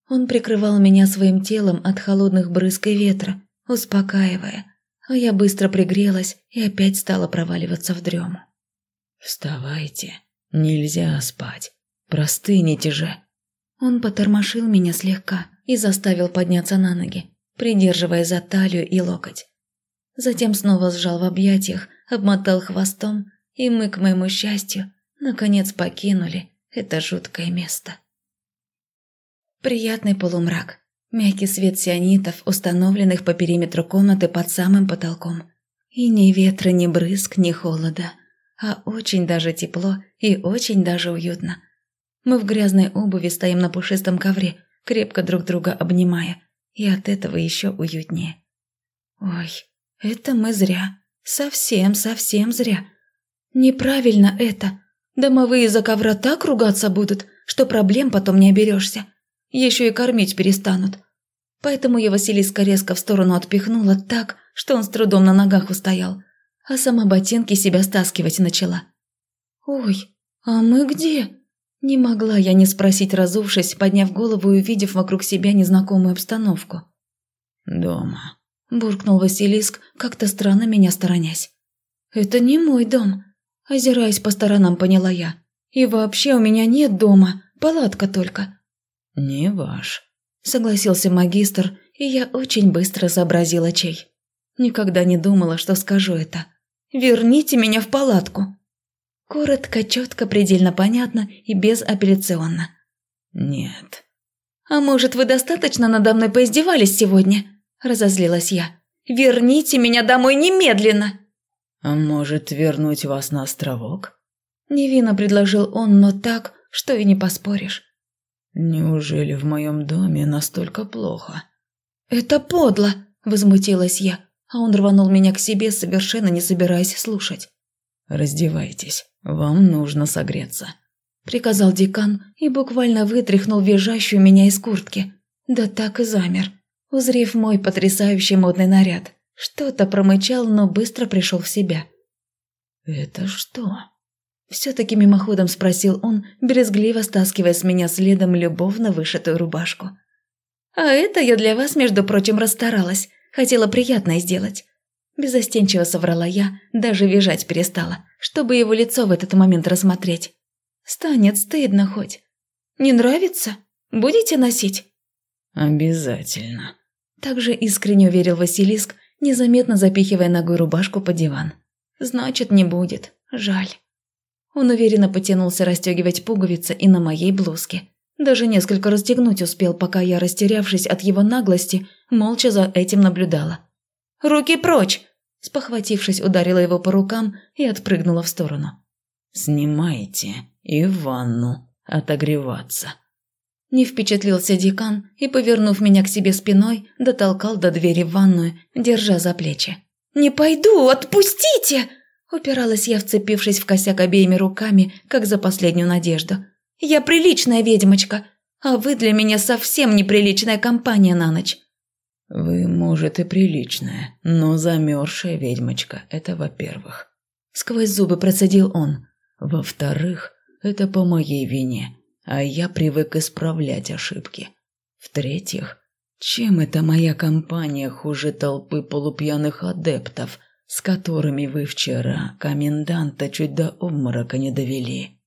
Он прикрывал меня своим телом от холодных брызг и ветра, успокаивая, а я быстро пригрелась и опять стала проваливаться в дрему. «Вставайте, нельзя спать, простынете же!» Он потормошил меня слегка и заставил подняться на ноги, придерживая за талию и локоть. Затем снова сжал в объятиях, обмотал хвостом, и мы, к моему счастью, наконец покинули это жуткое место. Приятный полумрак, мягкий свет сионитов, установленных по периметру комнаты под самым потолком. И ни ветра, ни брызг, ни холода, а очень даже тепло и очень даже уютно – мы в грязной обуви стоим на пушистом ковре, крепко друг друга обнимая, и от этого еще уютнее. Ой, это мы зря. Совсем-совсем зря. Неправильно это. Домовые за ковра так ругаться будут, что проблем потом не оберешься. Еще и кормить перестанут. Поэтому я Василиска резко в сторону отпихнула так, что он с трудом на ногах устоял, а сама ботинки себя стаскивать начала. «Ой, а мы где?» Не могла я не спросить, разувшись, подняв голову и увидев вокруг себя незнакомую обстановку. «Дома», – буркнул Василиск, как-то странно меня сторонясь. «Это не мой дом», – озираясь по сторонам, поняла я. «И вообще у меня нет дома, палатка только». «Не ваш», – согласился магистр, и я очень быстро сообразила чей. Никогда не думала, что скажу это. «Верните меня в палатку». Коротко, четко, предельно понятно и безапелляционно. «Нет». «А может, вы достаточно надо мной поиздевались сегодня?» – разозлилась я. «Верните меня домой немедленно!» «А может, вернуть вас на островок?» Невинно предложил он, но так, что и не поспоришь. Неужели в моем доме настолько плохо? Это подло, возмутилась я, а он рванул меня к себе, совершенно не собираясь слушать. Раздевайтесь, вам нужно согреться, приказал декан и буквально вытряхнул визжащую меня из куртки. Да так и замер, узрев мой потрясающий модный наряд. Что-то промычал, но быстро пришел в себя. «Это что?» Все-таки мимоходом спросил он, брезгливо стаскивая с меня следом любовно вышитую рубашку. «А это я для вас, между прочим, расстаралась. Хотела приятное сделать». Безостенчиво соврала я, даже визжать перестала, чтобы его лицо в этот момент рассмотреть. «Станет стыдно хоть. Не нравится? Будете носить?» «Обязательно». Также искренне уверил Василиск, незаметно запихивая ногой рубашку под диван. «Значит, не будет. Жаль». Он уверенно потянулся расстегивать пуговицы и на моей блузке. Даже несколько расстегнуть успел, пока я, растерявшись от его наглости, молча за этим наблюдала. «Руки прочь!» Спохватившись, ударила его по рукам и отпрыгнула в сторону. «Снимайте и в ванну отогреваться». Не впечатлился декан и, повернув меня к себе спиной, дотолкал до двери в ванную, держа за плечи. «Не пойду, отпустите!» Упиралась я, вцепившись в косяк обеими руками, как за последнюю надежду. «Я приличная ведьмочка, а вы для меня совсем неприличная компания на ночь». «Вы, может, и приличная, но замерзшая ведьмочка – это во-первых». Сквозь зубы процедил он. «Во-вторых, это по моей вине, а я привык исправлять ошибки. В-третьих, чем эта моя компания хуже толпы полупьяных адептов – с которыми вы вчера коменданта чуть до обморока не довели».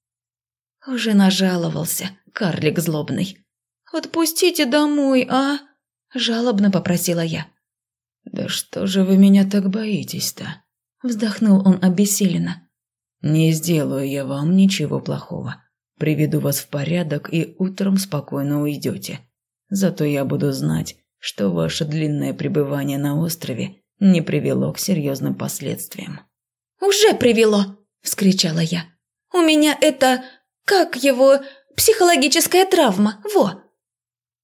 «Уже нажаловался, карлик злобный. Отпустите домой, а?» – жалобно попросила я. «Да что же вы меня так боитесь-то?» – вздохнул он обессиленно. «Не сделаю я вам ничего плохого. Приведу вас в порядок и утром спокойно уйдете. Зато я буду знать, что ваше длинное пребывание на острове не привело к серьезным последствиям. «Уже привело!» – вскричала я. «У меня это... как его... психологическая травма, во!»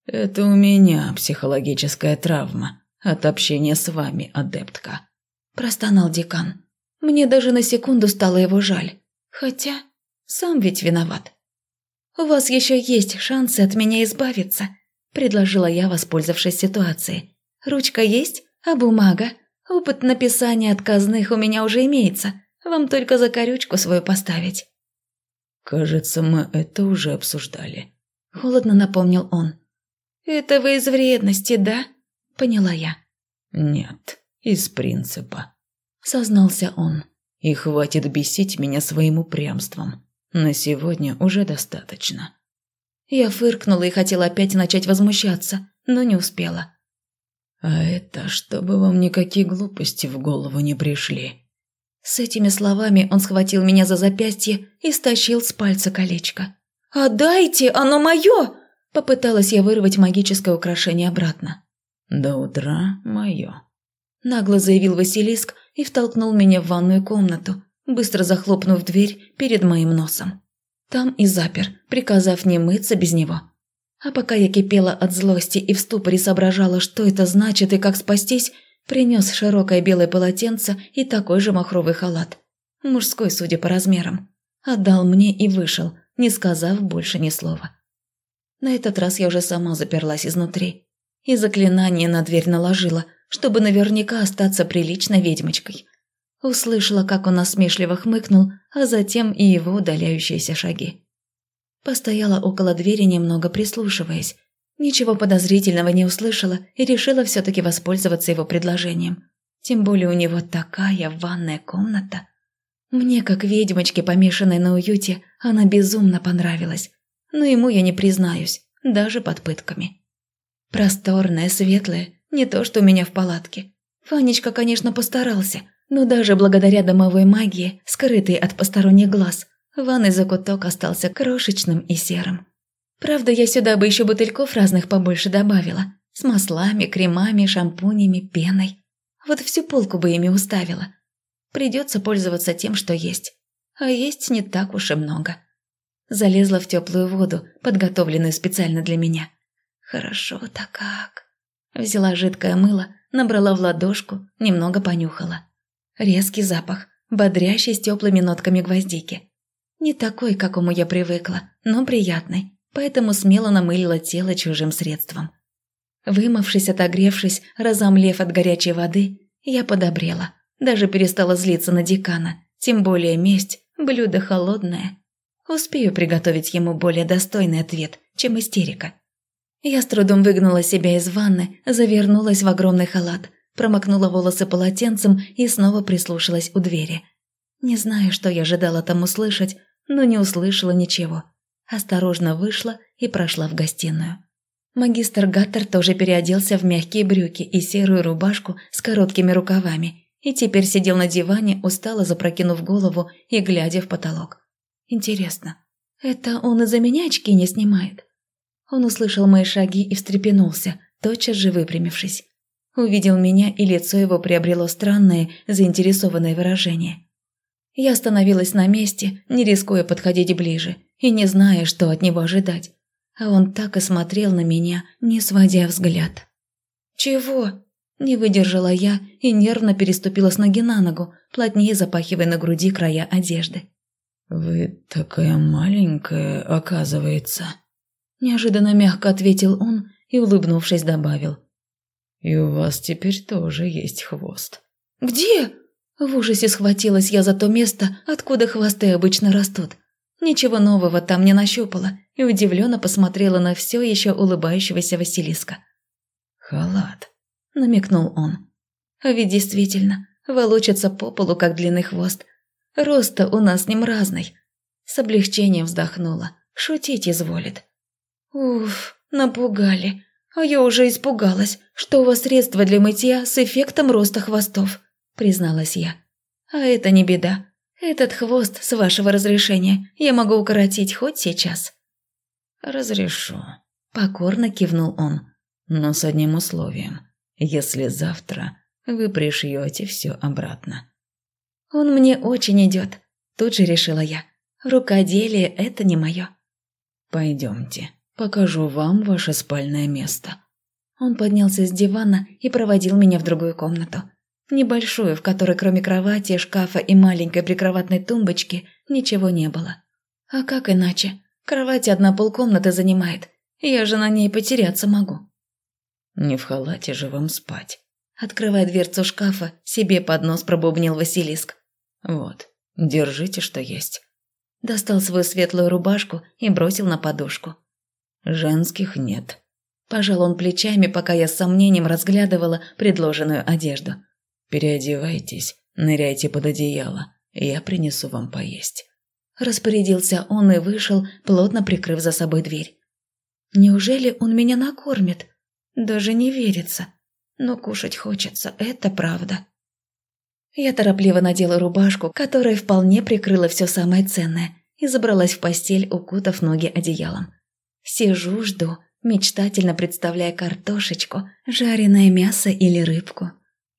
«Это у меня психологическая травма от общения с вами, адептка», – простонал декан. Мне даже на секунду стало его жаль. Хотя, сам ведь виноват. «У вас еще есть шансы от меня избавиться», – предложила я, воспользовавшись ситуацией. «Ручка есть, а бумага?» Опыт написания отказных у меня уже имеется. Вам только за корючку свою поставить». «Кажется, мы это уже обсуждали», – холодно напомнил он. «Это вы из вредности, да?» – поняла я. «Нет, из принципа», – сознался он. «И хватит бесить меня своим упрямством. На сегодня уже достаточно». Я фыркнула и хотела опять начать возмущаться, но не успела. А это чтобы вам никакие глупости в голову не пришли. С этими словами он схватил меня за запястье и стащил с пальца колечко. «Отдайте, оно мое!» Попыталась я вырвать магическое украшение обратно. «До утра мое», – нагло заявил Василиск и втолкнул меня в ванную комнату, быстро захлопнув дверь перед моим носом. Там и запер, приказав не мыться без него. А пока я кипела от злости и в ступоре соображала, что это значит и как спастись, принес широкое белое полотенце и такой же махровый халат. Мужской, судя по размерам. Отдал мне и вышел, не сказав больше ни слова. На этот раз я уже сама заперлась изнутри. И заклинание на дверь наложила, чтобы наверняка остаться приличной ведьмочкой. Услышала, как он насмешливо хмыкнул, а затем и его удаляющиеся шаги. Постояла около двери, немного прислушиваясь. Ничего подозрительного не услышала и решила все-таки воспользоваться его предложением. Тем более у него такая ванная комната. Мне, как ведьмочке, помешанной на уюте, она безумно понравилась. Но ему я не признаюсь, даже под пытками. Просторная, светлая, не то что у меня в палатке. Фанечка, конечно, постарался, но даже благодаря домовой магии, скрытой от посторонних глаз, Ванный закуток остался крошечным и серым. Правда, я сюда бы еще бутыльков разных побольше добавила. С маслами, кремами, шампунями, пеной. Вот всю полку бы ими уставила. Придется пользоваться тем, что есть. А есть не так уж и много. Залезла в теплую воду, подготовленную специально для меня. Хорошо-то как. Взяла жидкое мыло, набрала в ладошку, немного понюхала. Резкий запах, бодрящий с теплыми нотками гвоздики. Не такой, к какому я привыкла, но приятный, поэтому смело намылила тело чужим средством. Вымывшись, отогревшись, разомлев от горячей воды, я подобрела. Даже перестала злиться на декана, тем более месть – блюдо холодное. Успею приготовить ему более достойный ответ, чем истерика. Я с трудом выгнула себя из ванны, завернулась в огромный халат, промокнула волосы полотенцем и снова прислушалась у двери. Не знаю, что я ожидала там услышать, но не услышала ничего. Осторожно вышла и прошла в гостиную. Магистр Гаттер тоже переоделся в мягкие брюки и серую рубашку с короткими рукавами и теперь сидел на диване, устало запрокинув голову и глядя в потолок. Интересно, это он из-за меня очки не снимает? Он услышал мои шаги и встрепенулся, тотчас же выпрямившись. Увидел меня, и лицо его приобрело странное, заинтересованное выражение. Я остановилась на месте, не рискуя подходить ближе, и не зная, что от него ожидать а он так и смотрел на меня, не сводя взгляд. «Чего?» – не выдержала я и нервно переступила с ноги на ногу, плотнее запахивая на груди края одежды. «Вы такая маленькая, оказывается», – неожиданно мягко ответил он и, улыбнувшись, добавил. «И у вас теперь тоже есть хвост». «Где?» В ужасе схватилась я за то место, откуда хвосты обычно растут. Ничего нового там не нащупала и удивленно посмотрела на все еще улыбающегося Василиска. «Халат», — намекнул он. А ведь действительно, волочится по полу, как длинный хвост. Рост-то у нас с ним разный. С облегчением вздохнула. Шутить изволит. Уф, напугали. А я уже испугалась, что у вас средство для мытья с эффектом роста хвостов, призналась я. А это не беда. Этот хвост, с вашего разрешения, я могу укоротить хоть сейчас». «Разрешу», – покорно кивнул он. «Но с одним условием. Если завтра вы пришьете все обратно». «Он мне очень идет», – тут же решила я. «Рукоделие – это не мое». «Пойдемте, покажу вам ваше спальное место». Он поднялся с дивана и проводил меня в другую комнату. Небольшую, в которой кроме кровати, шкафа и маленькой прикроватной тумбочки ничего не было. А как иначе? Кровать одна полкомнаты занимает. Я же на ней потеряться могу. Не в халате же вам спать. Открывая дверцу шкафа, себе под нос пробубнил Василиск. Вот, держите, что есть. Достал свою светлую рубашку и бросил на подушку. Женских нет. Пожал он плечами, пока я с сомнением разглядывала предложенную одежду. «Переодевайтесь, ныряйте под одеяло, я принесу вам поесть». Распорядился он и вышел, плотно прикрыв за собой дверь. «Неужели он меня накормит? Даже не верится. Но кушать хочется, это правда». Я торопливо надела рубашку, которая вполне прикрыла все самое ценное, и забралась в постель, укутав ноги одеялом. Сижу, жду, мечтательно представляя картошечку, жареное мясо или рыбку.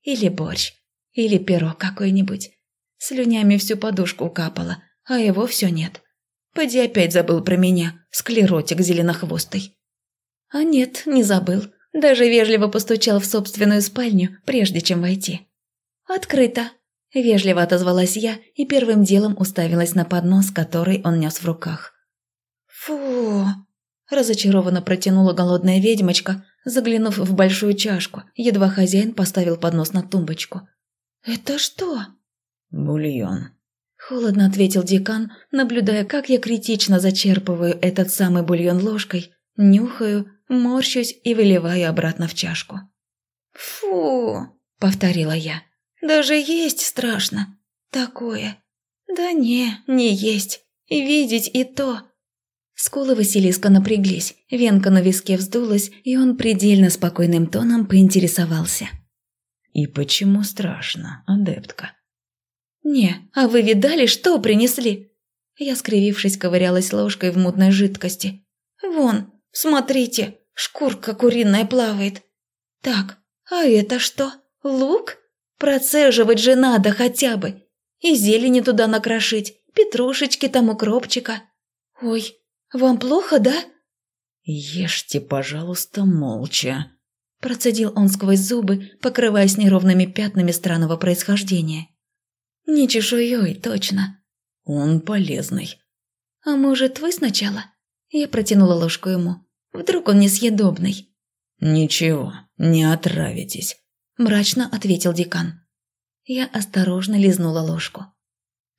Или борщ. Или перо какое-нибудь. Слюнями всю подушку укапала, а его все нет. Поди опять забыл про меня, склеротик зеленохвостый. А нет, не забыл. Даже вежливо постучал в собственную спальню, прежде чем войти. «Открыто!» – вежливо отозвалась я и первым делом уставилась на поднос, который он нес в руках. «Фу!» – разочарованно протянула голодная ведьмочка, заглянув в большую чашку, едва хозяин поставил поднос на тумбочку. «Это что?» «Бульон», – холодно ответил декан, наблюдая, как я критично зачерпываю этот самый бульон ложкой, нюхаю, морщусь и выливаю обратно в чашку. «Фу!» – повторила я. «Даже есть страшно. Такое. Да не, не есть. Видеть и то. Скулы Василиска напряглись, венка на виске вздулась, и он предельно спокойным тоном поинтересовался. «И почему страшно, адептка?» «Не, а вы видали, что принесли?» Я, скривившись, ковырялась ложкой в мутной жидкости. «Вон, смотрите, шкурка куриная плавает. Так, а это что, лук? Процеживать же надо хотя бы. И зелени туда накрошить, петрушечки там укропчика. «Ой, вам плохо, да?» «Ешьте, пожалуйста, молча», – процедил он сквозь зубы, покрываясь неровными пятнами странного происхождения. «Не чешуей, точно». «Он полезный». «А может, вы сначала?» Я протянула ложку ему. «Вдруг он несъедобный?» «Ничего, не отравитесь», – мрачно ответил декан. Я осторожно лизнула ложку.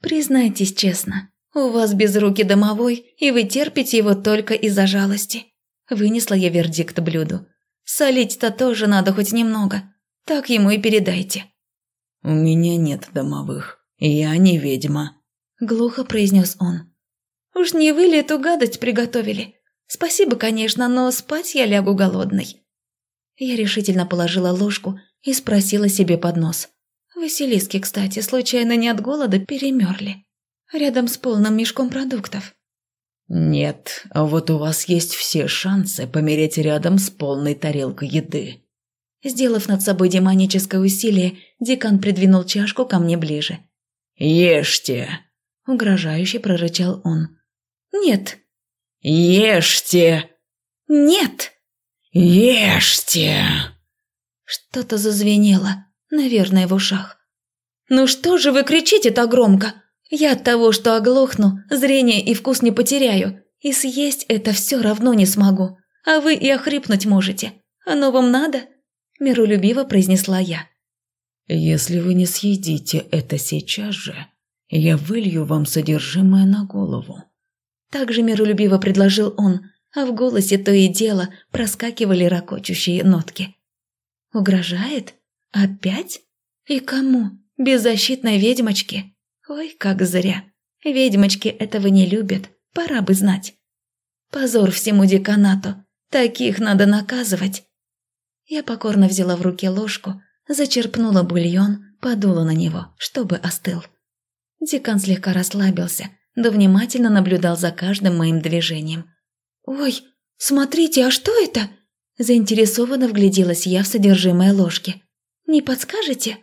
«Признайтесь честно, у вас без руки домовой, и вы терпите его только из-за жалости». Вынесла я вердикт блюду. «Солить-то тоже надо хоть немного. Так ему и передайте». «У меня нет домовых. Я не ведьма», – глухо произнес он. «Уж не вы ли эту гадость приготовили? Спасибо, конечно, но спать я лягу голодной». Я решительно положила ложку и спросила себе под нос. «Василиски, кстати, случайно не от голода перемерли?» Рядом с полным мешком продуктов. «Нет, вот у вас есть все шансы помереть рядом с полной тарелкой еды». Сделав над собой демоническое усилие, декан придвинул чашку ко мне ближе. «Ешьте!» – угрожающе прорычал он. «Нет». «Ешьте!» «Нет!» «Ешьте!» Что-то зазвенело, наверное, в ушах. «Ну что же вы кричите так громко? Я от того, что оглохну, зрение и вкус не потеряю, и съесть это все равно не смогу. А вы и охрипнуть можете. Оно вам надо?» Миролюбиво произнесла я. «Если вы не съедите это сейчас же, я вылью вам содержимое на голову». Также миролюбиво предложил он, а в голосе то и дело проскакивали ракочущие нотки. «Угрожает? Опять? И кому? Беззащитной ведьмочке?» Ой, как зря. Ведьмочки этого не любят, пора бы знать. Позор всему деканату. Таких надо наказывать. Я покорно взяла в руки ложку, зачерпнула бульон, подула на него, чтобы остыл. Декан слегка расслабился, да внимательно наблюдал за каждым моим движением. «Ой, смотрите, а что это?» Заинтересованно вгляделась я в содержимое ложки. «Не подскажете?»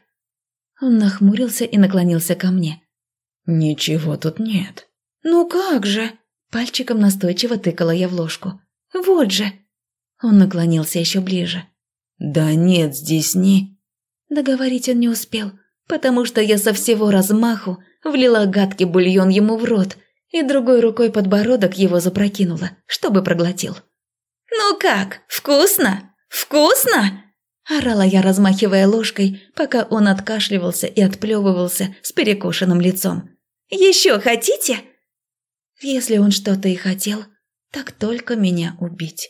Он нахмурился и наклонился ко мне. «Ничего тут нет». «Ну как же?» Пальчиком настойчиво тыкала я в ложку. «Вот же!» Он наклонился еще ближе. «Да нет, здесь не...» Договорить он не успел, потому что я со всего размаху влила гадкий бульон ему в рот и другой рукой подбородок его запрокинула, чтобы проглотил. «Ну как, вкусно? Вкусно?» Орала я, размахивая ложкой, пока он откашливался и отплевывался с перекошенным лицом. Еще хотите?» Если он что-то и хотел, так только меня убить.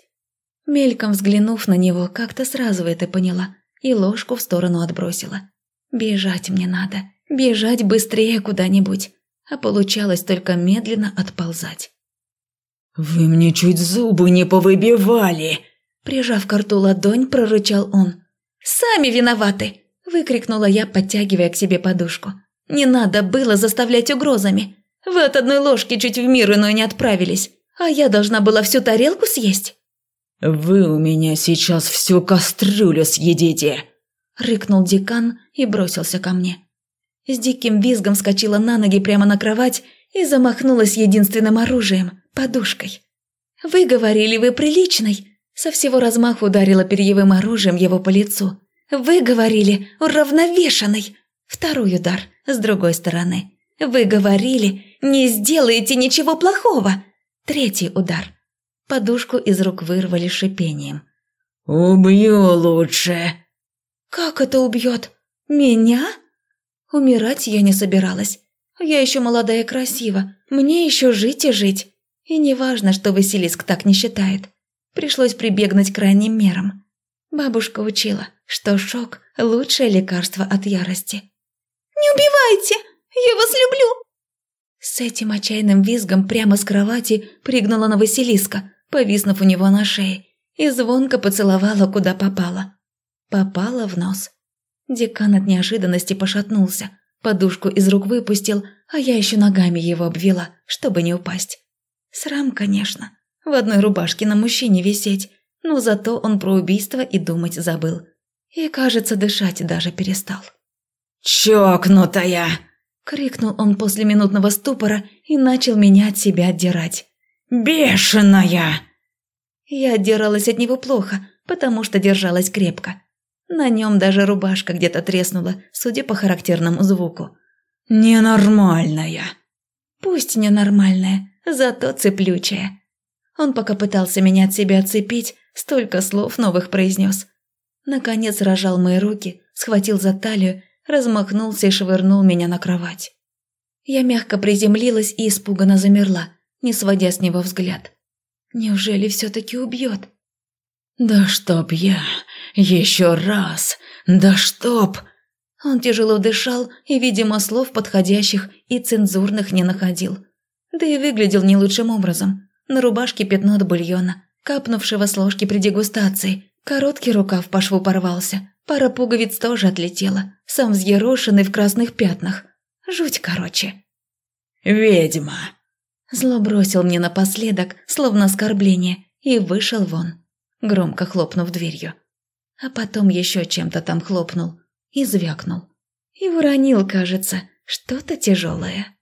Мельком взглянув на него, как-то сразу это поняла и ложку в сторону отбросила. Бежать мне надо, бежать быстрее куда-нибудь, а получалось только медленно отползать. «Вы мне чуть зубы не повыбивали!» Прижав к рту ладонь, прорычал он. «Сами виноваты!» – выкрикнула я, подтягивая к себе подушку. Не надо было заставлять угрозами. Вы от одной ложки чуть в мир иной не отправились, а я должна была всю тарелку съесть. «Вы у меня сейчас всю кастрюлю съедите!» Рыкнул декан и бросился ко мне. С диким визгом скочила на ноги прямо на кровать и замахнулась единственным оружием – подушкой. «Вы говорили, вы приличный!» Со всего размаху ударила перьевым оружием его по лицу. «Вы говорили, уравновешенный!» Второй удар с другой стороны. Вы говорили, не сделаете ничего плохого. Третий удар. Подушку из рук вырвали шипением. «Убью лучше». «Как это убьет? Меня?» Умирать я не собиралась. Я еще молодая и красива. Мне еще жить и жить. И не важно, что Василиск так не считает. Пришлось прибегнуть к крайним мерам. Бабушка учила, что шок – лучшее лекарство от ярости. «Не убивайте! Я вас люблю!» С этим отчаянным визгом прямо с кровати пригнула на Василиска, повиснув у него на шее, и звонко поцеловала, куда попала. Попала в нос. Декан от неожиданности пошатнулся, подушку из рук выпустил, а я еще ногами его обвела, чтобы не упасть. Срам, конечно, в одной рубашке на мужчине висеть, но зато он про убийство и думать забыл. И, кажется, дышать даже перестал. «Чокнутая!» – крикнул он после минутного ступора и начал меня от себя отдирать. Бешеная!» Я отдиралась от него плохо, потому что держалась крепко. На нем даже рубашка где-то треснула, судя по характерному звуку. «Ненормальная!» «Пусть ненормальная, зато цеплючая». Он пока пытался меня от себя отцепить, столько слов новых произнес. Наконец рожал мои руки, схватил за талию, размахнулся и швырнул меня на кровать. Я мягко приземлилась и испуганно замерла, не сводя с него взгляд. Неужели все-таки убьет? «Да чтоб я! Еще раз! Да чтоб!» Он тяжело дышал и, видимо, слов подходящих и цензурных не находил. Да и выглядел не лучшим образом. На рубашке пятно от бульона, капнувшего с ложки при дегустации. Короткий рукав по шву порвался. Пара пуговиц тоже отлетела, сам взъерошенный в красных пятнах. Жуть короче. «Ведьма!» Зло бросил мне напоследок, словно оскорбление, и вышел вон, громко хлопнув дверью. А потом еще чем-то там хлопнул и звякнул. И уронил, кажется, что-то тяжелое.